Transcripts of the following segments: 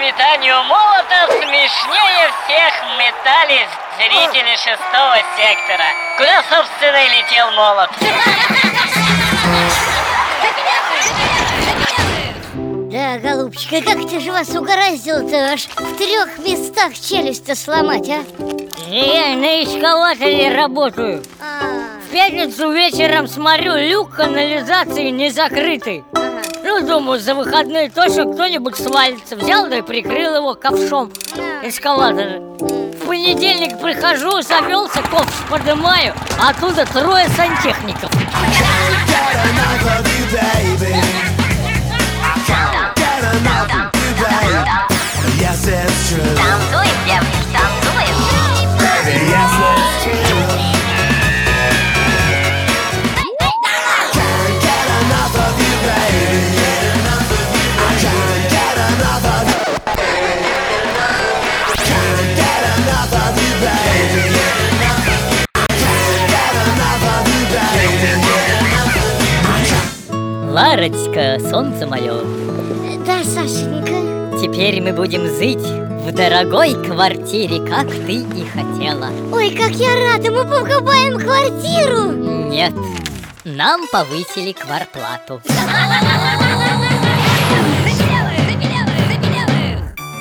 метанию молота смешнее всех метались зрители шестого сектора. Куда, собственно, и летел молот? Да, голубчик, и как ты же вас угораздило-то аж в трех местах челюсть-то сломать, а? Я на эскалаторе работаю А, В пятницу вечером смотрю, люк канализации не закрытый. Ну, думаю, за выходные точно кто-нибудь свалится Взял да и прикрыл его ковшом эскалатора В понедельник прихожу, завелся, ковш поднимаю а Оттуда трое сантехников Ларочка, солнце мое Да, Сашенька. Теперь мы будем жить в дорогой квартире, как ты и хотела. Ой, как я рада, мы покупаем квартиру! Нет, нам повысили кварплату.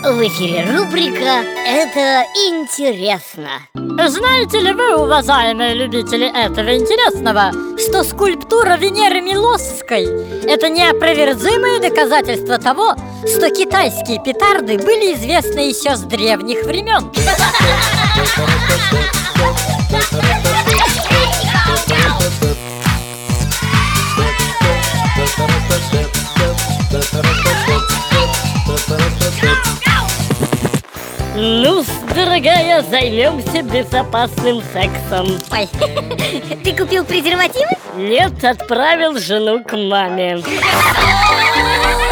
В эфире рубрика «Это интересно» Знаете ли вы, уважаемые любители этого интересного, что скульптура Венеры Милосской – это неопровержимое доказательство того, что китайские петарды были известны еще с древних времен? Ну, дорогая, займемся безопасным сексом. Ой, ты купил презервативы? Нет, отправил жену к маме.